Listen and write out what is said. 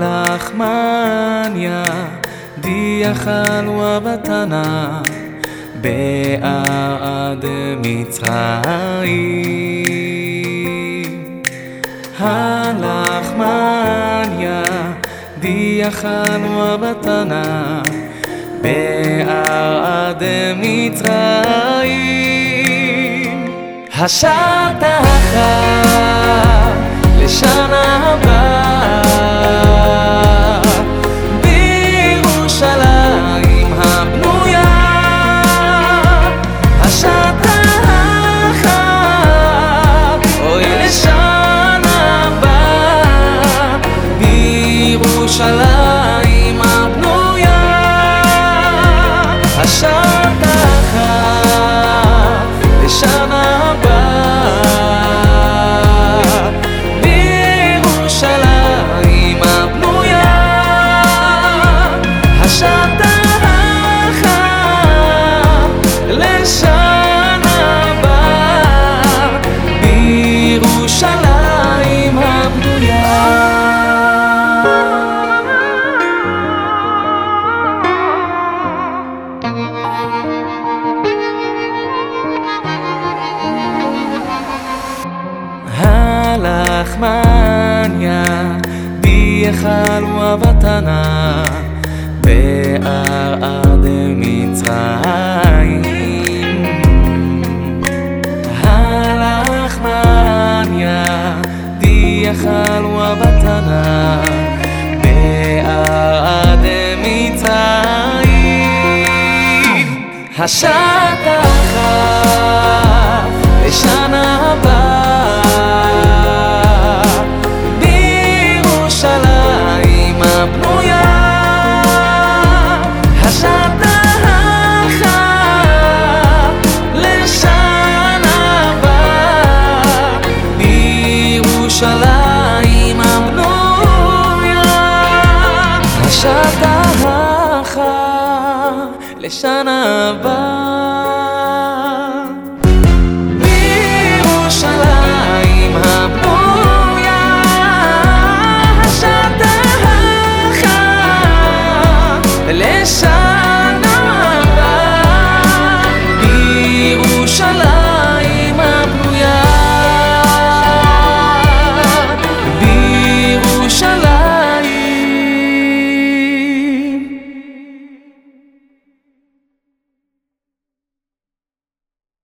הלחמניה דיאכל ובתנה בעד מצרים. הלחמניה דיאכל ובתנה בעד מצרים. השטח לשנה בירושלים הלחמניה ביכל ובתנה בעד מצרים. הלחמניה ביכל ובתנה בעד מצרים. השטח לשנה הבאה לשנה הבאה